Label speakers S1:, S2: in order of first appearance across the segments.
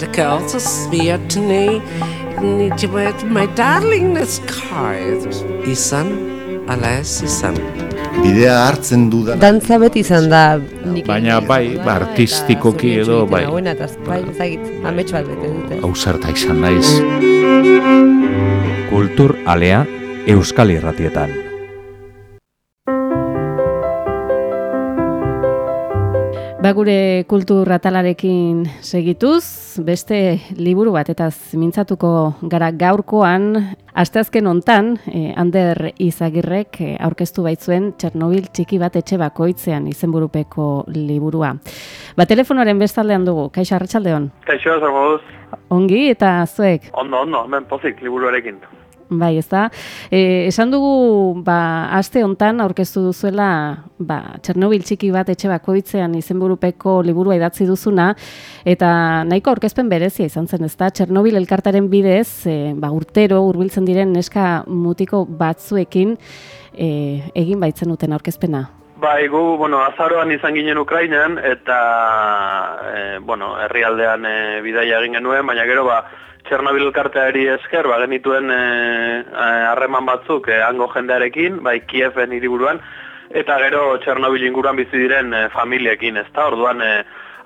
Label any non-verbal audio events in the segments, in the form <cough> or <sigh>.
S1: de girls are smeared to me. My darling, this car. Izan, alas, izan.
S2: Bidea hartzen dudan.
S3: Dantza beti izan da nik
S4: Baina bai, ba, artistikoki edo, bai.
S3: Hauena, eta bai, ezagit, amets bat bete dute.
S4: Hau zerta izan naiz.
S5: Kultur alea Euskal Irratietan.
S6: Ba gure kultur atalarekin segituz, beste liburu bat eta mintzatuko gara gaurkoan, asteazken hontan, eh, Ander Izagirrek eh, aurkeztu baitzuen Txernobil txiki bat etxe bakoitzean izenburupeko liburua. Ba telefonoaren bestaldean dugu, Kaixo Arratsaldeon.
S7: Kaixo, zer moduz?
S6: Ongi eta zuek,
S7: Ondo, ondo, hemen pozik, liburuarekin.
S6: Bai, ezta? E, esan dugu, ba, aste hontan aurkeztu duzuela, ba, Txernobil txiki bat etxe bakoitzean izenburupeko liburua idatzi duzuna, eta nahiko aurkezpen berezia izan zen, ezta? Txernobil elkartaren bidez, e, ba, urtero hurbiltzen diren neska mutiko batzuekin e, egin baitzen duten aurkezpena.
S7: Bai, gu, bueno, azaroan izan ginen Ukrainan, eta, e, bueno, herrialdean e, bidaia egin genuen, baina gero, ba, Txernobil elkarteari esker, ba, genituen e, e, harreman batzuk e, hango jendearekin, bai, Kieven hiriburuan, eta gero Txernobil inguruan bizi diren e, familiekin, ezta? Orduan, e,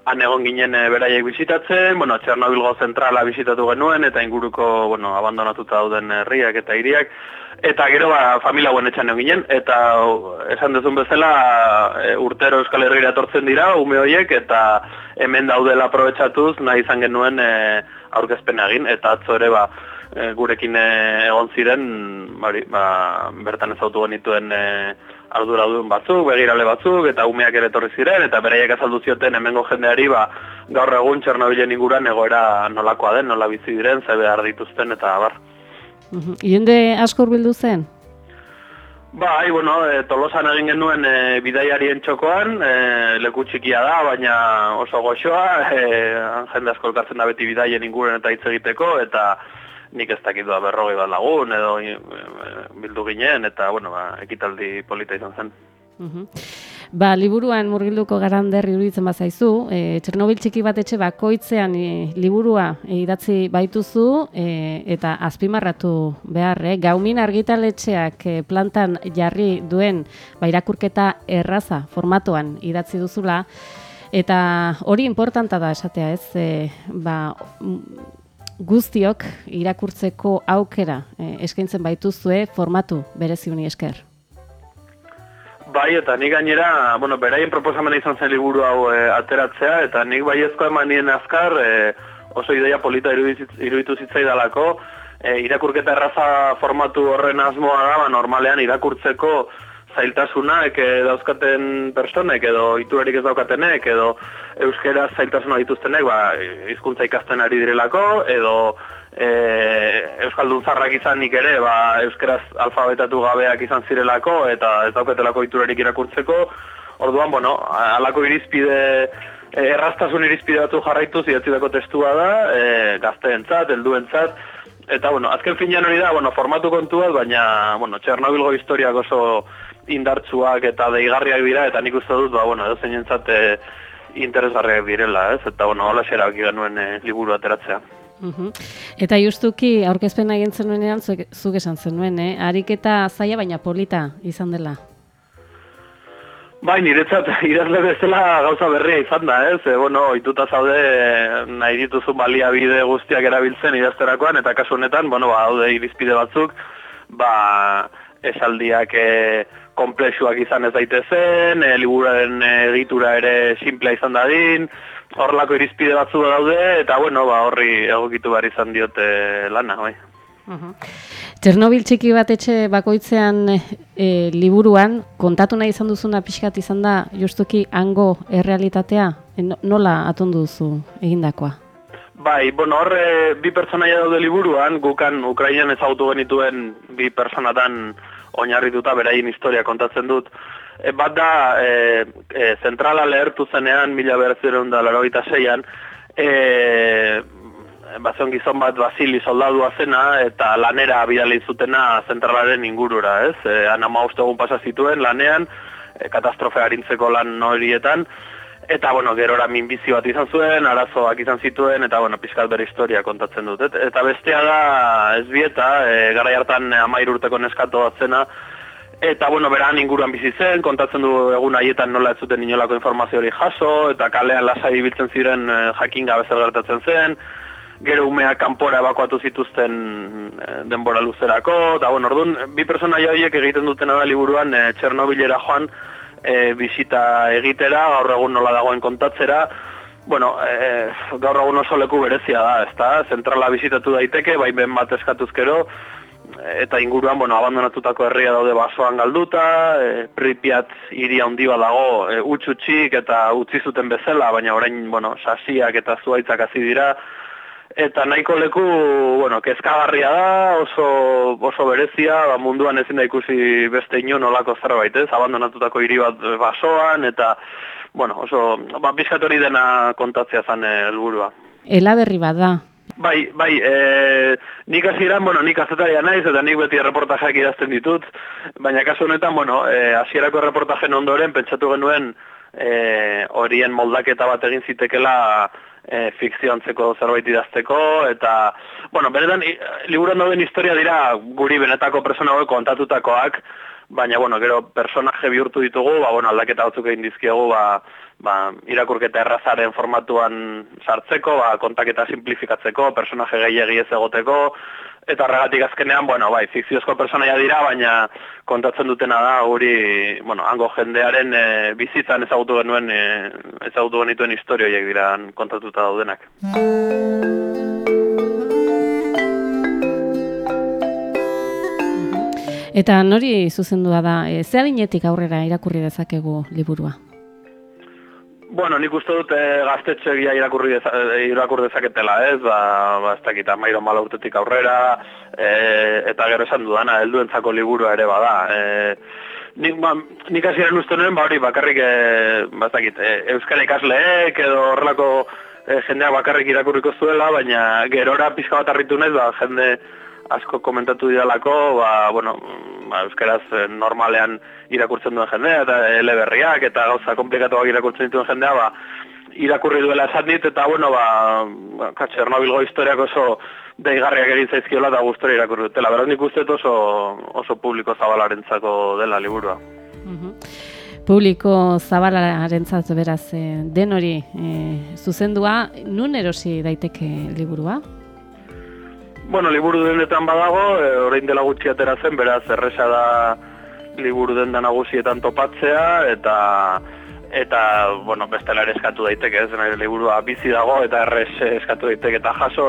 S7: han egon ginen e, beraiek bisitatzen, bueno, Txernobilgo zentrala bisitatu genuen, eta inguruko, bueno, abandonatuta dauden herriak eta hiriak, Eta gero ba, familia hauen etxan egon ginen, eta o, esan duzun bezala e, urtero Euskal Herriera etortzen dira, ume horiek, eta hemen daudela aprobetsatuz nahi izan genuen e, aurkezpen egin, eta atzo ere ba, gurekin egon ziren, bari, ba, bertan ezautu genituen e, arduradun batzuk, begirale batzuk, eta umeak ere etorri ziren, eta beraiek azaldu zioten hemengo jendeari ba, gaur egun Txernobilen inguruan egoera nolakoa den, nola bizi diren, ze behar dituzten, eta bar.
S6: Jende asko hurbildu zen?
S7: Bai, bueno, e, tolosan egin genuen e, bidaiarien txokoan, e, leku txikia da, baina oso goxoa, e, jende asko elkartzen da beti bidaien inguren eta hitz egiteko, eta nik ez dakit da berrogei bat lagun, edo e, bildu ginen, eta, bueno, ba, ekitaldi polita izan zen.
S6: Mhm. Ba, liburuan murgilduko garander iruditzen bazaizu, e, Txernobil txiki bat etxe bakoitzean e, liburua e, idatzi baituzu e, eta azpimarratu behar, eh? gaumin argitaletxeak e, plantan jarri duen ba, irakurketa erraza formatoan idatzi duzula, eta hori importanta da esatea ez, e, ba, guztiok irakurtzeko aukera e, eskaintzen baituzue formatu bereziuni esker.
S7: Bai, eta nik gainera, bueno, beraien proposamena izan zen liburu hau e, ateratzea, eta nik baiezko eman nien azkar, e, oso ideia polita iruditu zitzaidalako, e, irakurketa erraza formatu horren asmoa da, ba, normalean irakurtzeko zailtasunak e, dauzkaten personek, edo iturarik ez daukatenek, edo euskeraz zailtasuna dituztenek, ba, hizkuntza ikasten ari direlako, edo e, Euskaldun zarrak izanik ere, ba, euskeraz alfabetatu gabeak izan zirelako, eta ez dauketelako iturarik irakurtzeko, orduan, bueno, alako irizpide, e, erraztasun irizpide batzu jarraitu zidatzidako testua da, e, gazteentzat, helduentzat, eta, bueno, azken finean hori da, bueno, formatu kontu bat, baina, bueno, Txernobilgo historiak oso indartsuak eta deigarriak dira, eta nik uste dut, ba, bueno, edo zeinentzat e, interesgarriak direla, ez? Eta, bueno, hola xerabaki genuen e, liburu ateratzea.
S6: Mhm. Eta justuki aurkezpena egin zenuenean zuk, esan zenuen, eh? Ariketa zaila baina polita izan dela.
S7: Bai, niretzat <laughs> idazle bezala gauza berria izan da, ez? E, bueno, oituta zaude nahi dituzun baliabide guztiak erabiltzen idazterakoan, eta kasu honetan, bueno, ba, haude irizpide batzuk, ba, esaldiak e, komplexuak izan ez daitezen, e, liburaren egitura ere simplea izan dadin, horrelako irizpide batzu daude, eta bueno, ba, horri egokitu behar izan diote lana, bai.
S6: Uh Txernobil txiki bat etxe bakoitzean e, liburuan, kontatu nahi izan duzuna pixkat izan da, justuki hango errealitatea, nola atondu duzu egindakoa?
S7: Bai, bueno, horre bi pertsonaia daude liburuan, gukan Ukrainan ezagutu genituen bi personatan oinarrituta beraien historia kontatzen dut. E, bat da, e, e, zentrala lehertu zenean, mila beratzeron da laroita zeian, e, bazion gizon bat Basili soldadua zena, eta lanera bidali zutena zentralaren ingurura, ez? E, Ana egun pasa zituen lanean, e, katastrofe harintzeko lan horietan, Eta, bueno, gerora minbizi bat izan zuen, arazoak izan zituen, eta, bueno, pizkat bere historia kontatzen dut. Et, eta bestea da, ez bieta, e, gara hartan amair urteko neskato bat zena, eta, bueno, beran inguruan bizi zen, kontatzen du egun haietan nola ez zuten inolako informazio hori jaso, eta kalean lasai ibiltzen ziren e, jakin gabe zer gertatzen zen, gero umeak kanpora ebakuatu zituzten e, denbora luzerako, eta, bueno, orduan, bi persona horiek egiten dutena da liburuan e, Txernobilera joan, e, bisita egitera, gaur egun nola dagoen kontatzera, bueno, e, gaur egun oso leku berezia da, ezta? Zentrala bisitatu daiteke, bai ben bat eskatuzkero, eta inguruan, bueno, abandonatutako herria daude basoan galduta, e, Pripyat hiri handi dago e, utxutxik eta utzi zuten bezala, baina orain, bueno, sasiak eta zuaitzak hasi dira, Eta nahiko leku, bueno, kezkagarria da, oso, oso berezia, ba, munduan ezin da ikusi beste ino nolako zerbait, ez? Abandonatutako hiri bat basoan, eta, bueno, oso, ba, hori dena kontatzea zan eh, helburua.
S6: Ela berri bat da.
S7: Bai, bai, e, nik hasieran, bueno, nik azetaria naiz, eta nik beti reportajeak idazten ditut, baina kasu honetan, bueno, e, hasierako reportajen ondoren, pentsatu genuen, e, horien moldaketa bat egin zitekela, e, fikziontzeko zerbait idazteko, eta, bueno, benetan, liburuan dauden historia dira guri benetako persona hori kontatutakoak, baina, bueno, gero personaje bihurtu ditugu, ba, bueno, aldaketa batzuk egin dizkiegu, ba, ba, irakurketa errazaren formatuan sartzeko, ba, kontaketa simplifikatzeko, personaje gehiagi ez egoteko, Eta horregatik azkenean, bueno, bai, fikziozko personaia dira, baina kontatzen dutena da, guri, bueno, hango jendearen e, bizitzan ezagutu genuen, e, ezagutu genituen historioiek dira kontatuta daudenak.
S6: Eta nori zuzendua da, e, ze adinetik aurrera irakurri dezakegu liburua?
S7: Bueno, nik uste dut eh, gaztetxegia irakurri deza, eh, irakur dezaketela, ez? Ba, ba ez dakit, amairo mala urtetik aurrera, e, eta gero esan dudana, helduentzako liburua ere bada. E, nik, ba, nik aziren uste nuen, ba hori, bakarrik, e, ba ez dakit, e, euskal ikasleek edo horrelako e, jendeak bakarrik irakurriko zuela, baina gerora pizka bat arritu nahiz, ba, jende asko komentatu didalako, ba, bueno, ba, euskaraz normalean irakurtzen duen jendea, eta eleberriak, eta gauza komplikatuak irakurtzen dituen jendea, ba, irakurri duela esan dit, eta bueno, ba, ba Chernobilgo historiak oso deigarriak egin zaizkiola eta gustora irakurri dutela. Beraz nik uste oso, oso publiko zabalarentzako dela liburua.
S6: Publiko zabalarentzat beraz eh, den hori e, zuzendua, nun erosi daiteke liburua?
S7: Bueno, liburu denetan badago, e, orain dela gutxi atera zen, beraz erresa da liburu den da nagusietan topatzea eta eta bueno, bestela ere eskatu daiteke, ez nahi liburua bizi dago eta erres eskatu daiteke eta jaso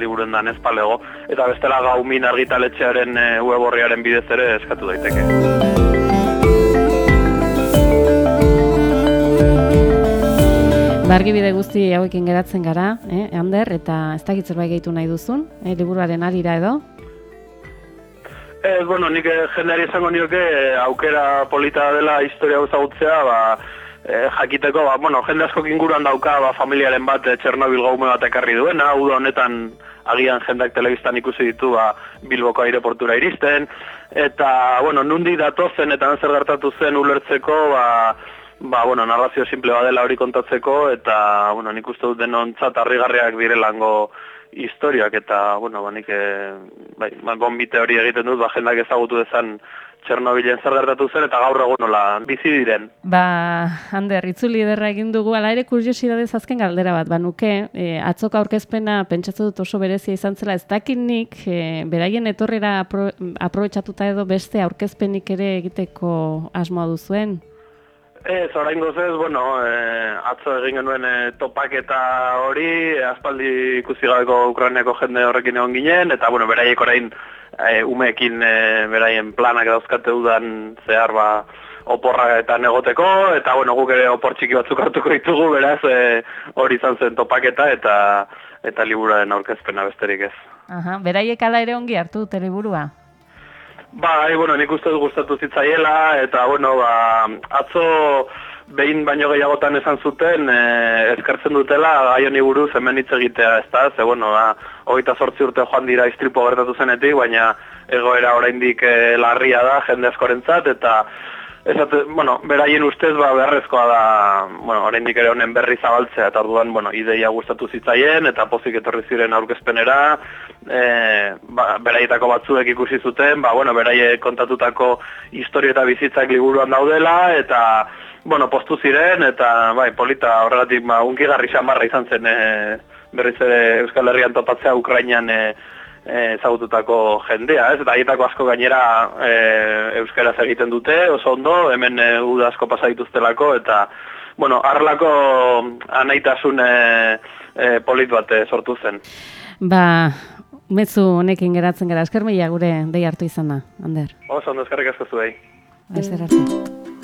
S7: liburuen dan ezpalego eta bestela gaumin argitaletxearen e, web horriaren bidez ere eskatu daiteke.
S6: Bargi bide guzti hauekin geratzen gara, eh, Ander, eta ez dakit zerbait gehitu nahi duzun, eh, liburuaren arira edo?
S7: Ez, bueno, nik eh, jendeari esango nioke eh, aukera polita dela historia ezagutzea, ba, e, jakiteko, ba, bueno, jende asko inguruan dauka ba, familiaren bat e, Txernobil gaume bat ekarri duena, uda honetan agian jendak telebistan ikusi ditu ba, Bilboko aireportura iristen, eta, bueno, nundi datozen eta zer gertatu zen ulertzeko, ba, ba, bueno, narrazio simple bat dela hori kontatzeko, eta, bueno, nik uste dut denontzat harrigarriak direlango historiak eta, bueno, ba, nik, e, bai, ba, gombite hori egiten dut, ba, jendak ezagutu dezan Txernobilen zer gertatu zen eta gaur egun nola bizi diren.
S6: Ba, Ander, itzuli ederra egin dugu, ala ere kuriosidadez azken galdera bat, ba, nuke, e, atzoko aurkezpena pentsatu dut oso berezia izan zela, ez dakinik, e, beraien etorrera apro, aprobetsatuta edo beste aurkezpenik ere egiteko asmoa duzuen?
S7: Ez, orain gozez, bueno, e, atzo egin genuen e, topaketa hori, e, aspaldi ikusi gabeko Ukrainiako jende horrekin egon ginen, eta, bueno, beraiek orain e, umeekin e, beraien planak dauzkate dudan zehar ba, oporra eta negoteko, eta, bueno, guk ere opor txiki batzuk hartuko ditugu, beraz, e, hori izan zen topaketa, eta eta liburaren aurkezpena besterik ez.
S6: Aha, beraiek ala ere ongi hartu dute
S7: Ba, e, bueno, nik uste du gustatu zitzaiela, eta, bueno, ba, atzo behin baino gehiagotan esan zuten, e, eskartzen dutela, gai honi buruz hemen hitz egitea, ez da, ze, bueno, ba, hogeita sortzi urte joan dira iztripo gertatu zenetik, baina egoera oraindik e, larria da, jende askorentzat, eta, Esate, bueno, beraien ustez ba beharrezkoa da, bueno, oraindik ere honen berri zabaltzea eta orduan, bueno, ideia gustatu zitzaien eta pozik etorri ziren aurkezpenera, eh, ba, beraietako batzuek ikusi zuten, ba bueno, beraie kontatutako historia eta bizitzak liburuan daudela eta bueno, postu ziren eta bai, polita horregatik ba unkigarri xamarra izan zen eh, berriz ere Euskal Herrian topatzea Ukrainan eh, ezagututako jendea, ez? Eta haietako asko gainera e, euskaraz egiten dute, oso ondo, hemen e, uda asko pasa dituztelako, eta, bueno, arlako anaitasun e, e, polit bat e, sortu zen.
S8: Ba, mezu honekin geratzen gara, esker gure dei hartu izana, Ander.
S7: Oso ondo, eskerrik asko zuei.
S8: Ba, esker arte.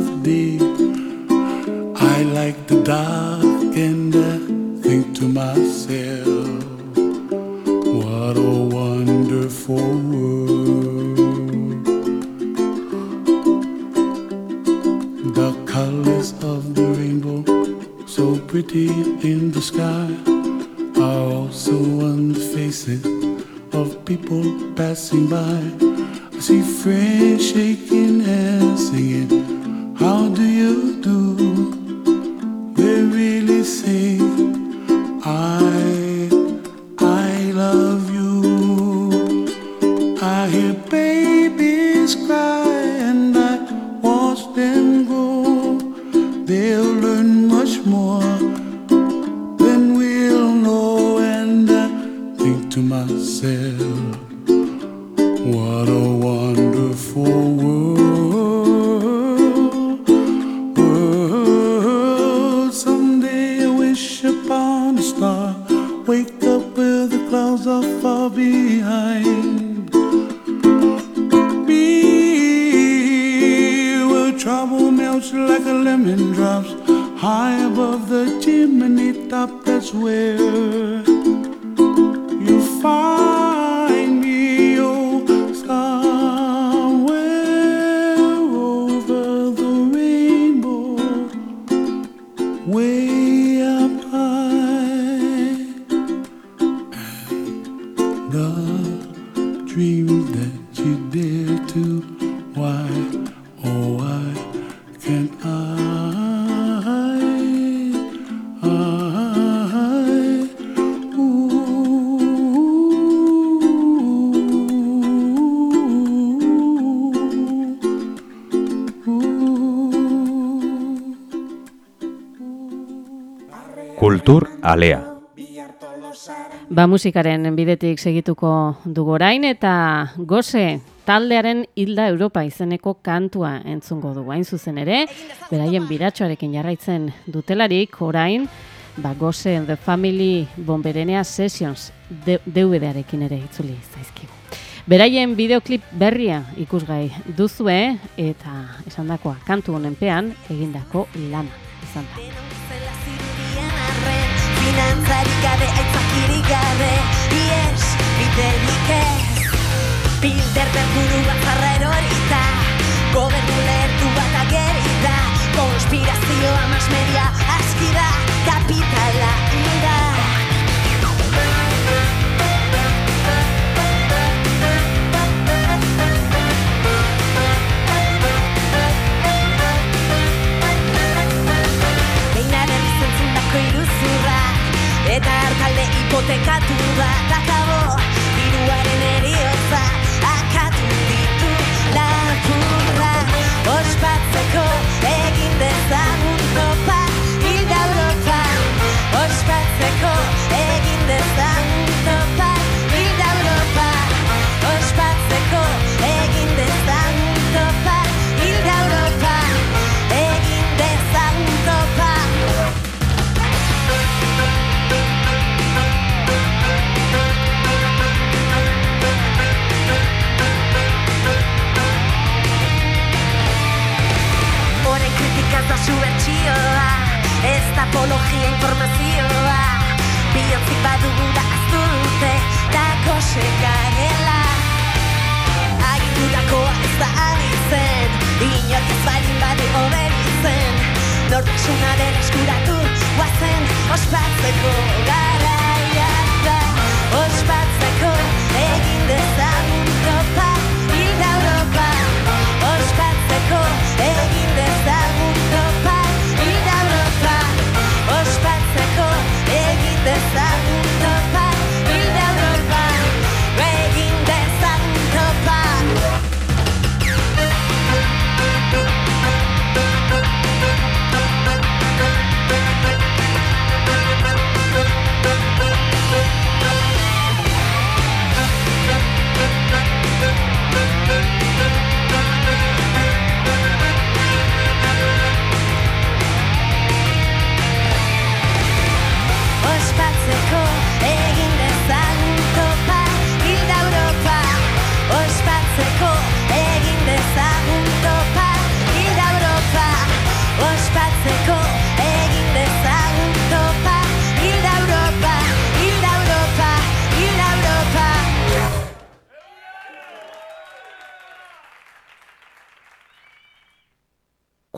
S9: Of day. I like the dark, and I think to myself, what a wonderful world. The colors of the rainbow, so pretty in the sky, are also on the faces of people passing by. I see friends shaking hands, singing, to myself, what a wonderful she did to Why, oh, why Can I? I ooh, ooh, ooh.
S5: Kultur alea
S6: Ba musikaren bidetik segituko dugu orain eta goze taldearen Hilda Europa izeneko kantua entzungo dugu hain zuzen ere, beraien biratxoarekin jarraitzen dutelarik orain, ba goze The Family Bomberenea Sessions DVD-arekin ere itzuli zaizkigu. Beraien bideoklip berria ikusgai duzue eta esandakoa kantu honenpean egindako lana izan da.
S10: Finantzarik gabe, aitzakirik gabe. Ies, biderik ez. Bilder berburu bat zarra erorita. Gobernu lehertu bat agerita. Konspirazioa masmedia aski da. Kapitala da Artalde hipotekatu bat akabo Hiruaren eriotza akatu ditu. Lapurra Ospatzeko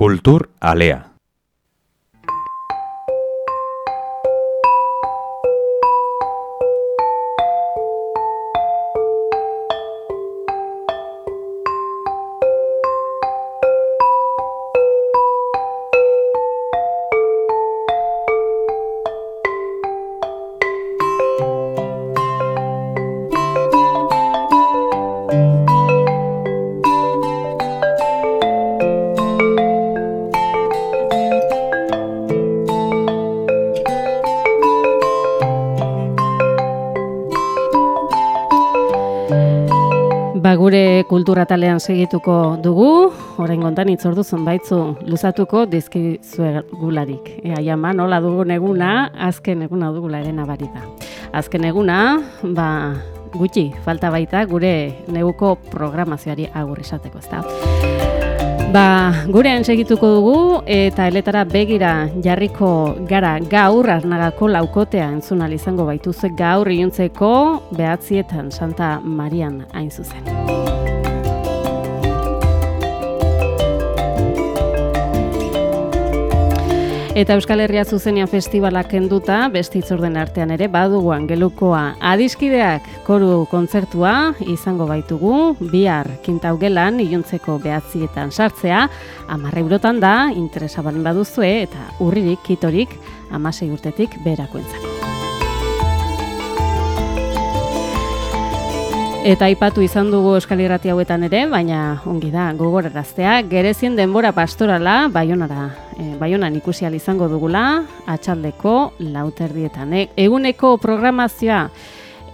S5: Kultur alea.
S6: Ba, gure kultura talean segituko dugu, orain gontan itzordu zonbaitzu luzatuko dizkizuegularik. Ea jama, nola dugun eguna, azken eguna dugula ere nabari da. Azken eguna, ba, gutxi, falta baita gure neguko programazioari agur esateko, ezta? Ba, gurean segituko dugu eta eletara begira jarriko gara gaur arnagako laukotea entzunal izango baituzu gaur iluntzeko behatzietan Santa Marian hain zuzen. Eta Euskal Herria zuzenean festivalak kenduta, beste itzorden artean ere baduguan gelukoa adiskideak koru kontzertua izango baitugu, bihar kintau gelan iluntzeko behatzietan sartzea, amarre eurotan da, interesa balen baduzue, eta urririk, kitorik, amasei urtetik berako Eta aipatu izan dugu Euskal hauetan ere, baina ongi da gogoraraztea, gerezien denbora pastorala Baionara, e, Baionan ikusi izango dugula, atxaldeko lauterdietan. E, eguneko programazioa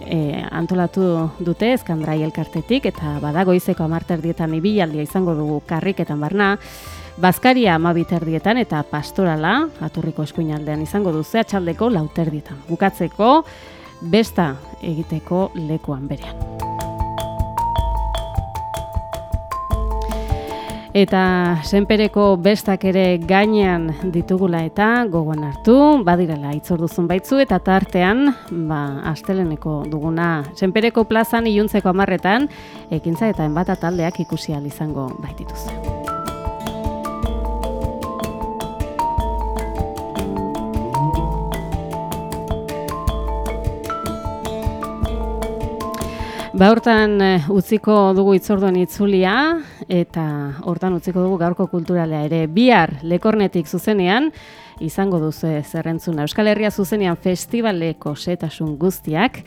S6: e, antolatu dute Eskandrai elkartetik eta badagoizeko amarterdietan ibilaldia izango dugu karriketan barna, Bazkaria amabiterdietan eta pastorala, aturriko eskuinaldean izango duze, atxaldeko lauterdietan. Bukatzeko, besta egiteko lekuan berean. Eta senpereko bestak ere gainean ditugula eta gogoan hartu, badirela itzorduzun baitzu eta tartean, ba, asteleneko duguna senpereko plazan iluntzeko amarretan, ekintza eta enbata taldeak ikusi izango baitituz. Ba hortan eh, utziko dugu itzorduan itzulia eta hortan utziko dugu gaurko kulturalea ere bihar lekornetik zuzenean izango duzu zerrentzuna. Euskal Herria zuzenean festivaleko setasun guztiak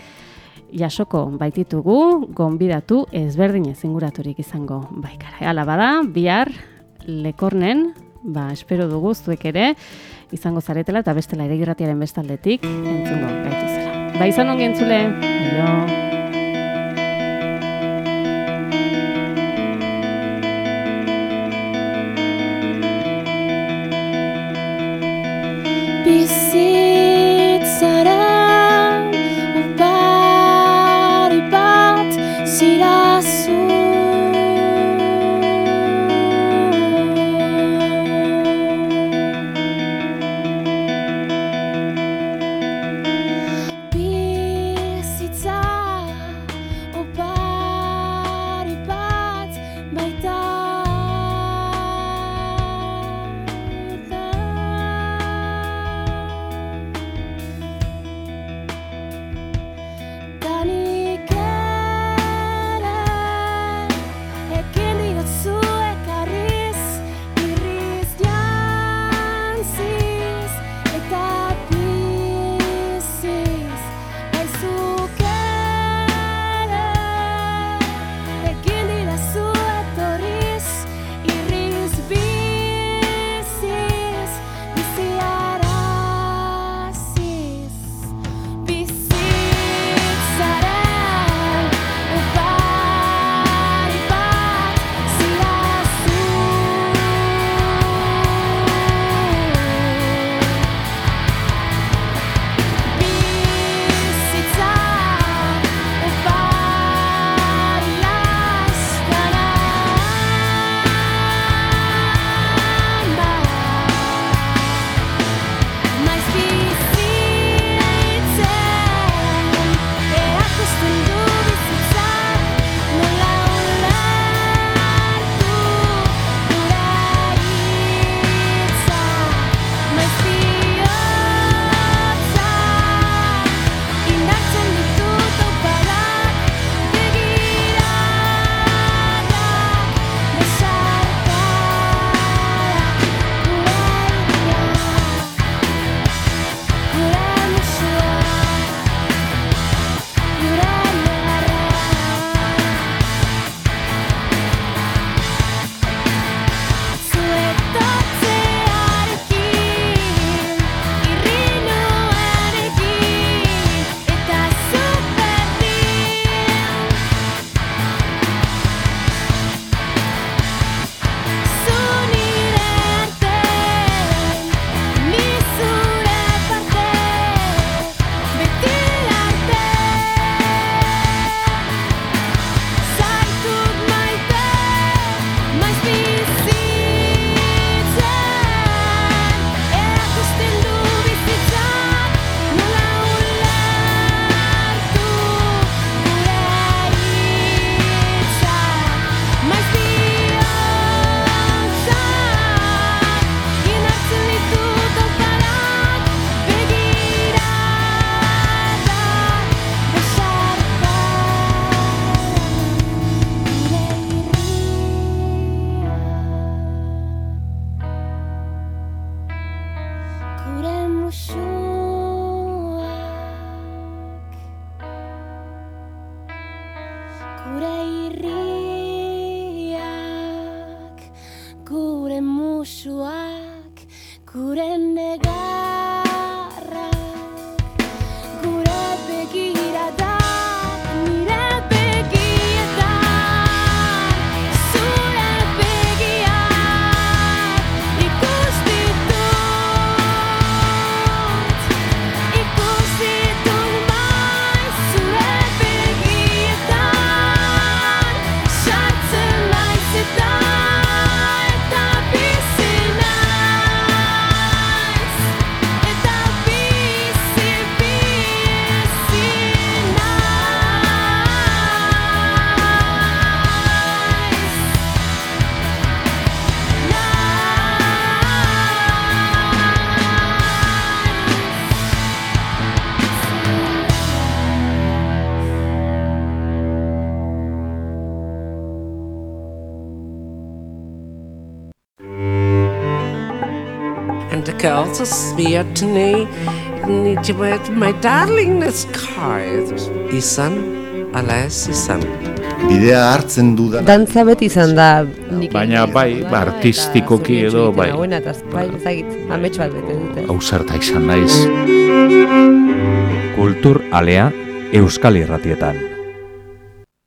S6: jasoko baititugu gonbidatu ezberdin ezinguraturik izango baikara. Hala bada, bihar lekornen, ba, espero dugu zuek ere izango zaretela eta bestela ere girratiaren bestaldetik entzungo gaituzela. Ba izan ongi entzule, aio.
S11: 是
S1: And the girls are smear to me. Need you with my darling this car. Izan, alas, izan.
S2: Bidea hartzen dudan
S3: Dantza beti izan da
S4: Baina bai, ba,
S3: eta
S4: artistikoki edo bai.
S3: nauena, eta bai, ezagit, amets bat bete dute.
S4: Ausarta izan naiz.
S5: Kultur alea Euskal Irratietan.